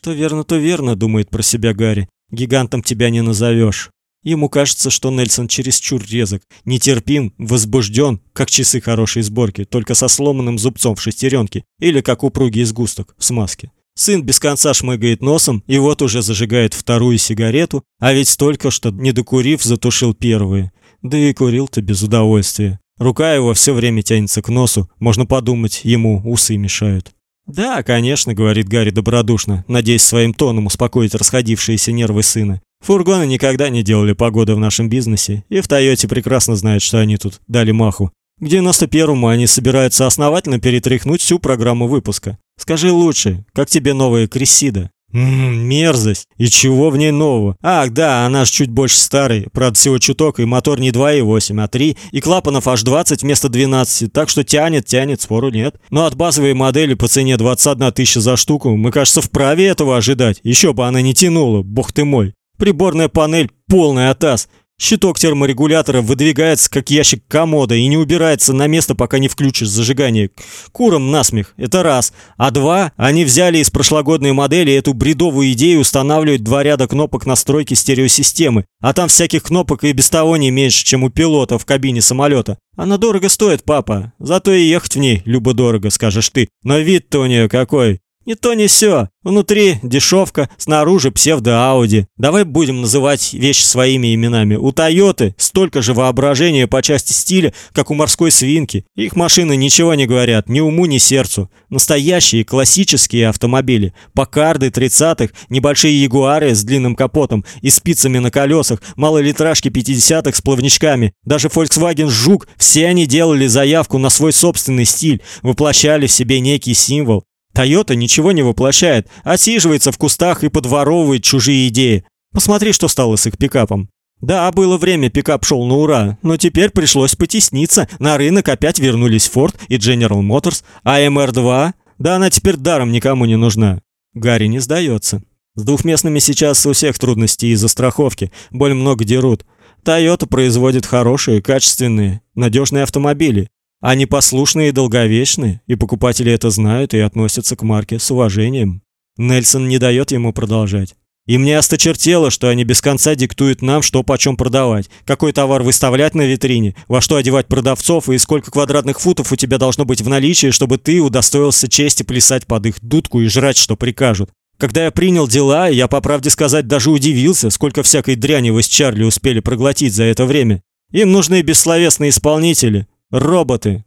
Что верно, то верно, думает про себя Гарри. Гигантом тебя не назовешь. Ему кажется, что Нельсон чересчур резок, нетерпим, возбужден, как часы хорошей сборки, только со сломанным зубцом в шестеренке, или как упругий сгусток в смазке. Сын без конца шмыгает носом и вот уже зажигает вторую сигарету, а ведь только что, не докурив, затушил первую. Да и курил-то без удовольствия. Рука его все время тянется к носу, можно подумать, ему усы мешают. «Да, конечно», — говорит Гарри добродушно, надеясь своим тоном успокоить расходившиеся нервы сына. «Фургоны никогда не делали погоды в нашем бизнесе, и в Тойоте прекрасно знают, что они тут дали маху. К 91-му они собираются основательно перетряхнуть всю программу выпуска. Скажи лучше, как тебе новая Крессида?» Ммм, мерзость. И чего в ней нового? Ах, да, она ж чуть больше старый. Правда, всего чуток, и мотор не 2.8, а 3, и клапанов аж 20 вместо 12, так что тянет, тянет, спору нет. Но от базовой модели по цене 21 тысяча за штуку, мы, кажется, вправе этого ожидать. Еще бы она не тянула, бог ты мой. Приборная панель полный атас. Щиток терморегулятора выдвигается, как ящик комода, и не убирается на место, пока не включишь зажигание. Куром насмех, это раз. А два, они взяли из прошлогодней модели эту бредовую идею устанавливать два ряда кнопок настройки стереосистемы. А там всяких кнопок и без того не меньше, чем у пилота в кабине самолета. Она дорого стоит, папа. Зато и ехать в ней любо-дорого, скажешь ты. Но вид-то у нее какой. Не то не сё. Внутри дешевка, снаружи псевдо-ауди. Давай будем называть вещи своими именами. У Тойоты столько же воображения по части стиля, как у морской свинки. Их машины ничего не говорят, ни уму, ни сердцу. Настоящие классические автомобили. Покарды 30-х, небольшие Ягуары с длинным капотом и спицами на колесах, малолитражки 50-х с плавничками. Даже Volkswagen Жук, все они делали заявку на свой собственный стиль, воплощали в себе некий символ. Тойота ничего не воплощает, отсиживается в кустах и подворовывает чужие идеи. Посмотри, что стало с их пикапом. Да, было время, пикап шел на ура, но теперь пришлось потесниться. На рынок опять вернулись Ford и General Motors, а MR2, да она теперь даром никому не нужна. Гарри не сдается. С двухместными сейчас у всех трудности из-за страховки, боль много дерут. Toyota производит хорошие, качественные, надежные автомобили. Они послушные и долговечные, и покупатели это знают и относятся к марке с уважением. Нельсон не дает ему продолжать. И мне осточертело, что они без конца диктуют нам, что почем продавать, какой товар выставлять на витрине, во что одевать продавцов и сколько квадратных футов у тебя должно быть в наличии, чтобы ты удостоился чести плясать под их дудку и жрать, что прикажут. Когда я принял дела, я, по правде сказать, даже удивился, сколько всякой дряни вы с Чарли успели проглотить за это время. Им нужны бессловесные исполнители, Роботы.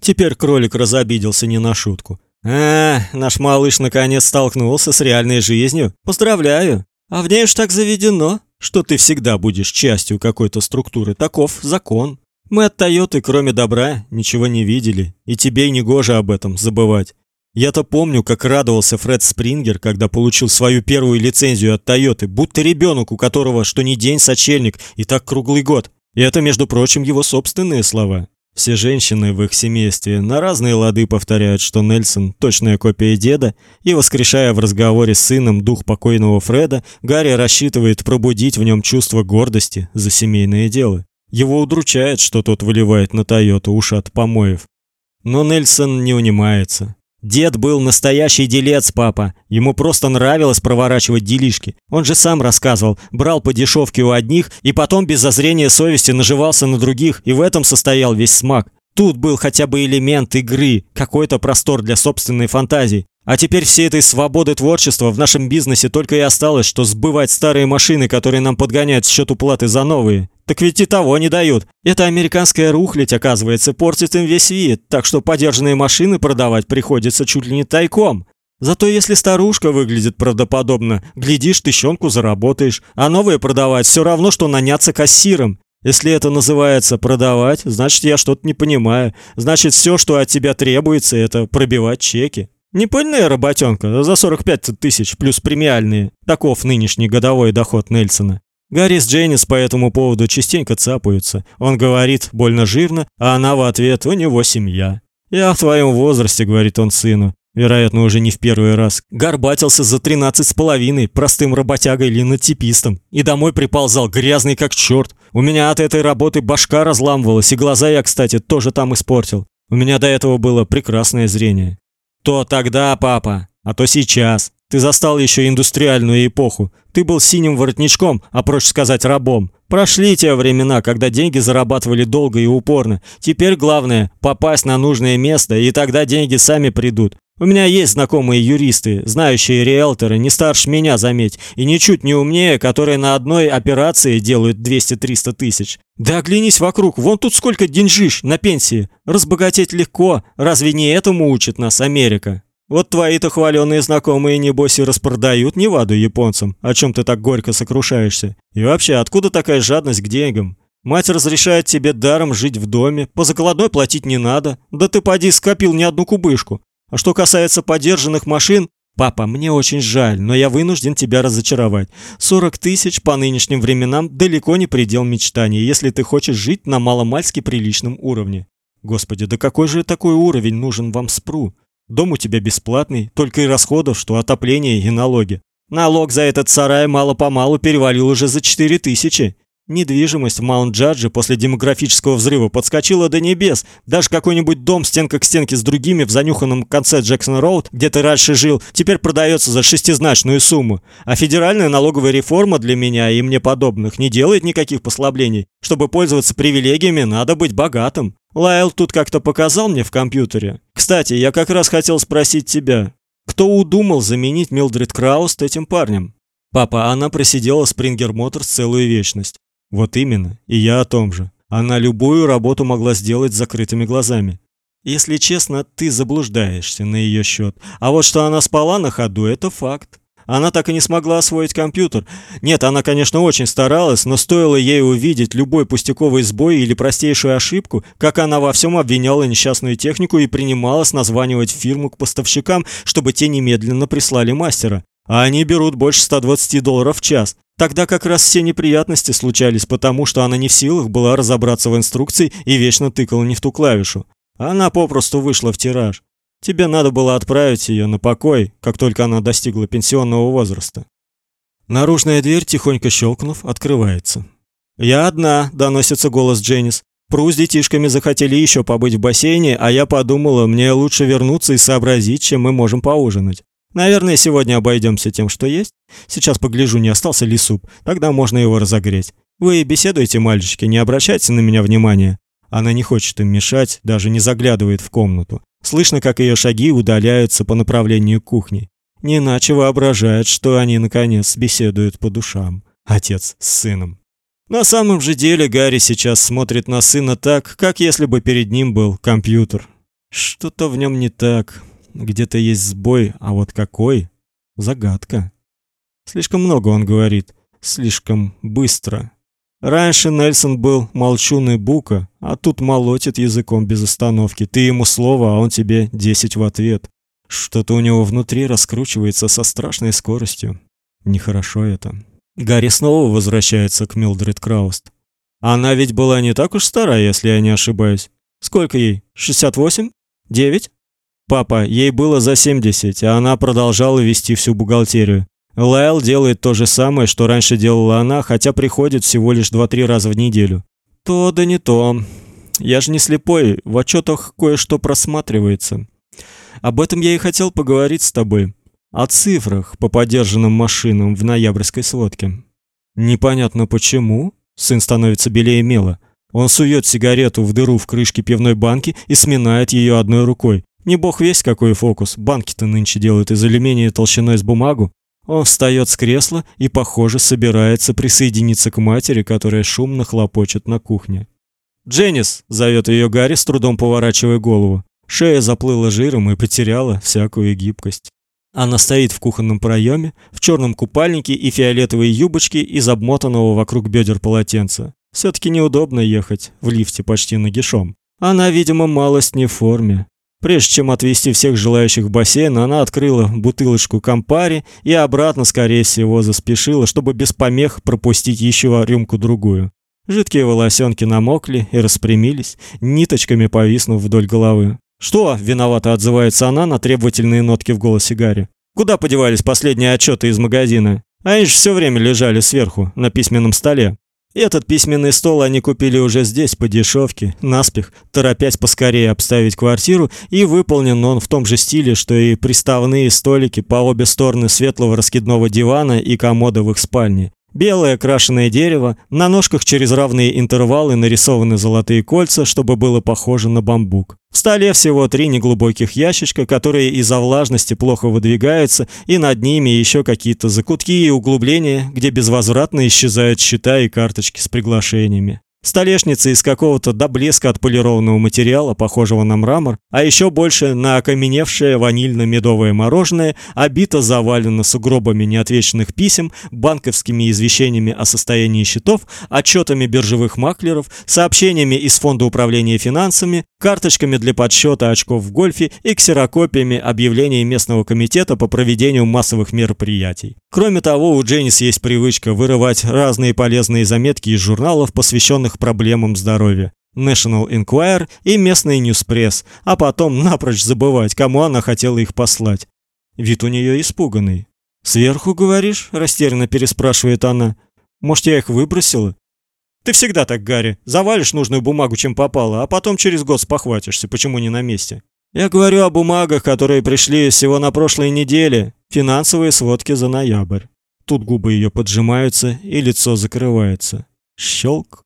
Теперь кролик разобиделся не на шутку. А, наш малыш наконец столкнулся с реальной жизнью. Поздравляю. А в ней уж так заведено, что ты всегда будешь частью какой-то структуры. Таков закон. Мы от Тойоты, кроме добра, ничего не видели, и тебе не гоже об этом забывать. Я-то помню, как радовался Фред Спрингер, когда получил свою первую лицензию от Тойоты, будто ребенок, у которого что ни день сочельник, и так круглый год. И это, между прочим, его собственные слова. Все женщины в их семействе на разные лады повторяют, что Нельсон точная копия деда, и воскрешая в разговоре с сыном дух покойного Фреда, Гарри рассчитывает пробудить в нем чувство гордости за семейное дело. Его удручает, что тот выливает на Тойоту ушат помоев. Но Нельсон не унимается. Дед был настоящий делец, папа. Ему просто нравилось проворачивать делишки. Он же сам рассказывал, брал по дешевке у одних и потом без зазрения совести наживался на других, и в этом состоял весь смак. Тут был хотя бы элемент игры, какой-то простор для собственной фантазии. А теперь всей этой свободы творчества в нашем бизнесе только и осталось, что сбывать старые машины, которые нам подгоняют в счет уплаты за новые. Так ведь и того не дают. Это американская рухлядь, оказывается, портит им весь вид, так что подержанные машины продавать приходится чуть ли не тайком. Зато если старушка выглядит правдоподобно, глядишь, тыщенку заработаешь, а новые продавать все равно, что наняться кассиром. Если это называется продавать, значит, я что-то не понимаю. Значит, все, что от тебя требуется, это пробивать чеки. Непыльная работенка за 45 тысяч плюс премиальные. Таков нынешний годовой доход Нельсона. Гарри с Дженнис по этому поводу частенько цапаются. Он говорит больно жирно, а она в ответ «у него семья». «Я в твоем возрасте», — говорит он сыну, вероятно, уже не в первый раз, горбатился за тринадцать с половиной простым работягой линотипистом и домой приползал грязный как черт. У меня от этой работы башка разламывалась, и глаза я, кстати, тоже там испортил. У меня до этого было прекрасное зрение. То тогда, папа, А то сейчас. Ты застал еще индустриальную эпоху. Ты был синим воротничком, а проще сказать рабом. Прошли те времена, когда деньги зарабатывали долго и упорно. Теперь главное попасть на нужное место, и тогда деньги сами придут. У меня есть знакомые юристы, знающие риэлторы, не старше меня, заметь, и ничуть не умнее, которые на одной операции делают 200-300 тысяч. Да оглянись вокруг, вон тут сколько деньжиш на пенсии. Разбогатеть легко, разве не этому учит нас Америка? Вот твои-то хваленые знакомые, небось, и распродают Неваду японцам, о чем ты так горько сокрушаешься. И вообще, откуда такая жадность к деньгам? Мать разрешает тебе даром жить в доме, по закладной платить не надо. Да ты поди скопил не одну кубышку. А что касается подержанных машин, папа, мне очень жаль, но я вынужден тебя разочаровать. 40 тысяч по нынешним временам далеко не предел мечтаний, если ты хочешь жить на маломальски приличном уровне. Господи, да какой же такой уровень нужен вам спру? Дом у тебя бесплатный, только и расходов, что отопление и налоги. Налог за этот сарай мало-помалу перевалил уже за 4 тысячи. Недвижимость в Маунт-Джадже после демографического взрыва подскочила до небес. Даже какой-нибудь дом стенка к стенке с другими в занюханном конце Джексон-Роуд, где ты раньше жил, теперь продается за шестизначную сумму. А федеральная налоговая реформа для меня и мне подобных не делает никаких послаблений. Чтобы пользоваться привилегиями, надо быть богатым. Лайл тут как-то показал мне в компьютере. Кстати, я как раз хотел спросить тебя. Кто удумал заменить Милдред Крауст этим парнем? Папа, она просидела Springer Motors целую вечность. Вот именно, и я о том же. Она любую работу могла сделать с закрытыми глазами. Если честно, ты заблуждаешься на ее счет. А вот что она спала на ходу это факт. Она так и не смогла освоить компьютер. Нет, она, конечно, очень старалась, но стоило ей увидеть любой пустяковый сбой или простейшую ошибку, как она во всем обвиняла несчастную технику и принималась названивать фирму к поставщикам, чтобы те немедленно прислали мастера. А они берут больше 120 долларов в час. Тогда как раз все неприятности случались, потому что она не в силах была разобраться в инструкции и вечно тыкала не в ту клавишу. Она попросту вышла в тираж. Тебе надо было отправить ее на покой, как только она достигла пенсионного возраста. Наружная дверь, тихонько щелкнув, открывается. «Я одна», — доносится голос Дженнис. «Пру с детишками захотели еще побыть в бассейне, а я подумала, мне лучше вернуться и сообразить, чем мы можем поужинать. Наверное, сегодня обойдемся тем, что есть. Сейчас погляжу, не остался ли суп. Тогда можно его разогреть. Вы беседуйте, мальчики, не обращайте на меня внимания. Она не хочет им мешать, даже не заглядывает в комнату. Слышно, как ее шаги удаляются по направлению к кухне. Не иначе воображает, что они наконец беседуют по душам. Отец с сыном. На самом же деле Гарри сейчас смотрит на сына так, как если бы перед ним был компьютер. Что-то в нем не так. Где-то есть сбой, а вот какой загадка. Слишком много он говорит, слишком быстро. Раньше Нельсон был молчун и бука, а тут молотит языком без остановки. Ты ему слово, а он тебе десять в ответ. Что-то у него внутри раскручивается со страшной скоростью. Нехорошо это. Гарри снова возвращается к Милдред Крауст. Она ведь была не так уж старая, если я не ошибаюсь. Сколько ей? 68? 9? Папа, ей было за 70, а она продолжала вести всю бухгалтерию. Лайл делает то же самое, что раньше делала она, хотя приходит всего лишь 2-3 раза в неделю. То да не то. Я же не слепой, в отчетах кое-что просматривается. Об этом я и хотел поговорить с тобой. О цифрах по подержанным машинам в ноябрьской сводке. Непонятно почему. Сын становится белее мела. Он сует сигарету в дыру в крышке пивной банки и сминает ее одной рукой. Не бог весть какой фокус, банки-то нынче делают из алюминия толщиной с бумагу. Он встает с кресла и, похоже, собирается присоединиться к матери, которая шумно хлопочет на кухне. «Дженнис!» – зовет ее Гарри, с трудом поворачивая голову. Шея заплыла жиром и потеряла всякую гибкость. Она стоит в кухонном проеме, в черном купальнике и фиолетовой юбочке из обмотанного вокруг бедер полотенца. все таки неудобно ехать в лифте почти нагишом. Она, видимо, малость не в форме. Прежде чем отвезти всех желающих в бассейн, она открыла бутылочку Кампари и обратно, скорее всего, заспешила, чтобы без помех пропустить еще рюмку-другую. Жидкие волосенки намокли и распрямились, ниточками повиснув вдоль головы. «Что?» – виновато отзывается она на требовательные нотки в голосе Гарри. «Куда подевались последние отчеты из магазина? Они же все время лежали сверху, на письменном столе». Этот письменный стол они купили уже здесь по дешевке, наспех, торопясь поскорее обставить квартиру, и выполнен он в том же стиле, что и приставные столики по обе стороны светлого раскидного дивана и комода в их спальне. Белое крашеное дерево, на ножках через равные интервалы нарисованы золотые кольца, чтобы было похоже на бамбук. В столе всего три неглубоких ящичка, которые из-за влажности плохо выдвигаются, и над ними еще какие-то закутки и углубления, где безвозвратно исчезают счета и карточки с приглашениями. Столешница из какого-то до блеска отполированного материала, похожего на мрамор, а еще больше на окаменевшее ванильно-медовое мороженое, обита завалена сугробами неотвеченных писем, банковскими извещениями о состоянии счетов, отчетами биржевых маклеров, сообщениями из Фонда управления финансами, карточками для подсчета очков в гольфе и ксерокопиями объявлений местного комитета по проведению массовых мероприятий. Кроме того, у Дженнис есть привычка вырывать разные полезные заметки из журналов, посвященных проблемам здоровья. National Enquirer и местный Ньюспресс, а потом напрочь забывать, кому она хотела их послать. Вид у нее испуганный. «Сверху, говоришь?» – растерянно переспрашивает она. «Может, я их выбросила?» «Ты всегда так, Гарри. Завалишь нужную бумагу, чем попало, а потом через год спохватишься, почему не на месте». «Я говорю о бумагах, которые пришли всего на прошлой неделе. Финансовые сводки за ноябрь». Тут губы ее поджимаются и лицо закрывается. Щелк.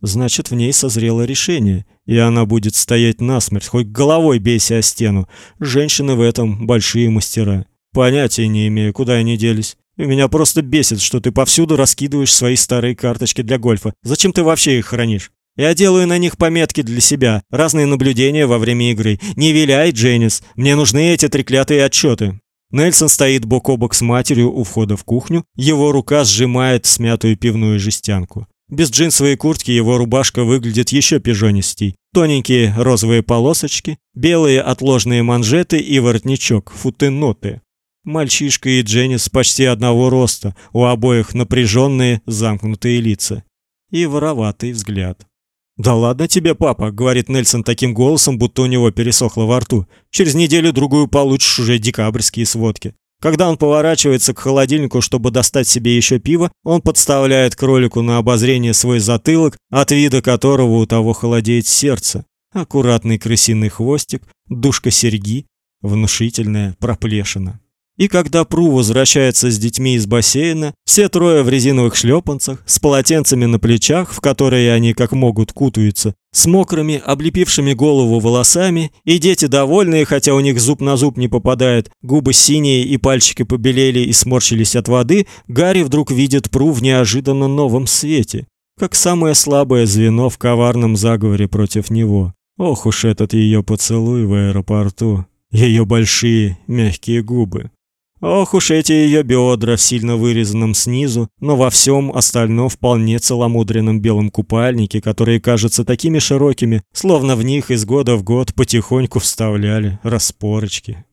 Значит, в ней созрело решение, и она будет стоять насмерть, хоть головой бейся о стену. Женщины в этом большие мастера. Понятия не имею, куда они делись. И меня просто бесит, что ты повсюду раскидываешь свои старые карточки для гольфа. Зачем ты вообще их хранишь? Я делаю на них пометки для себя, разные наблюдения во время игры. Не виляй, Дженнис, мне нужны эти треклятые отчеты. Нельсон стоит бок о бок с матерью у входа в кухню, его рука сжимает смятую пивную жестянку. Без джинсовой куртки его рубашка выглядит еще пижонистей. Тоненькие розовые полосочки, белые отложные манжеты и воротничок, футеноты. Мальчишка и Дженнис почти одного роста, у обоих напряженные, замкнутые лица и вороватый взгляд. «Да ладно тебе, папа», — говорит Нельсон таким голосом, будто у него пересохло во рту. «Через неделю-другую получишь уже декабрьские сводки». Когда он поворачивается к холодильнику, чтобы достать себе еще пиво, он подставляет кролику на обозрение свой затылок, от вида которого у того холодеет сердце. Аккуратный крысиный хвостик, душка серьги, внушительная проплешина. И когда Пру возвращается с детьми из бассейна, все трое в резиновых шлепанцах, с полотенцами на плечах, в которые они как могут кутаются, с мокрыми, облепившими голову волосами, и дети довольные, хотя у них зуб на зуб не попадает, губы синие и пальчики побелели и сморщились от воды, Гарри вдруг видит Пру в неожиданно новом свете, как самое слабое звено в коварном заговоре против него. Ох уж этот ее поцелуй в аэропорту, ее большие мягкие губы. Ох уж эти ее бедра в сильно вырезанном снизу, но во всем остальном вполне целомудренном белом купальнике, которые кажутся такими широкими, словно в них из года в год потихоньку вставляли распорочки.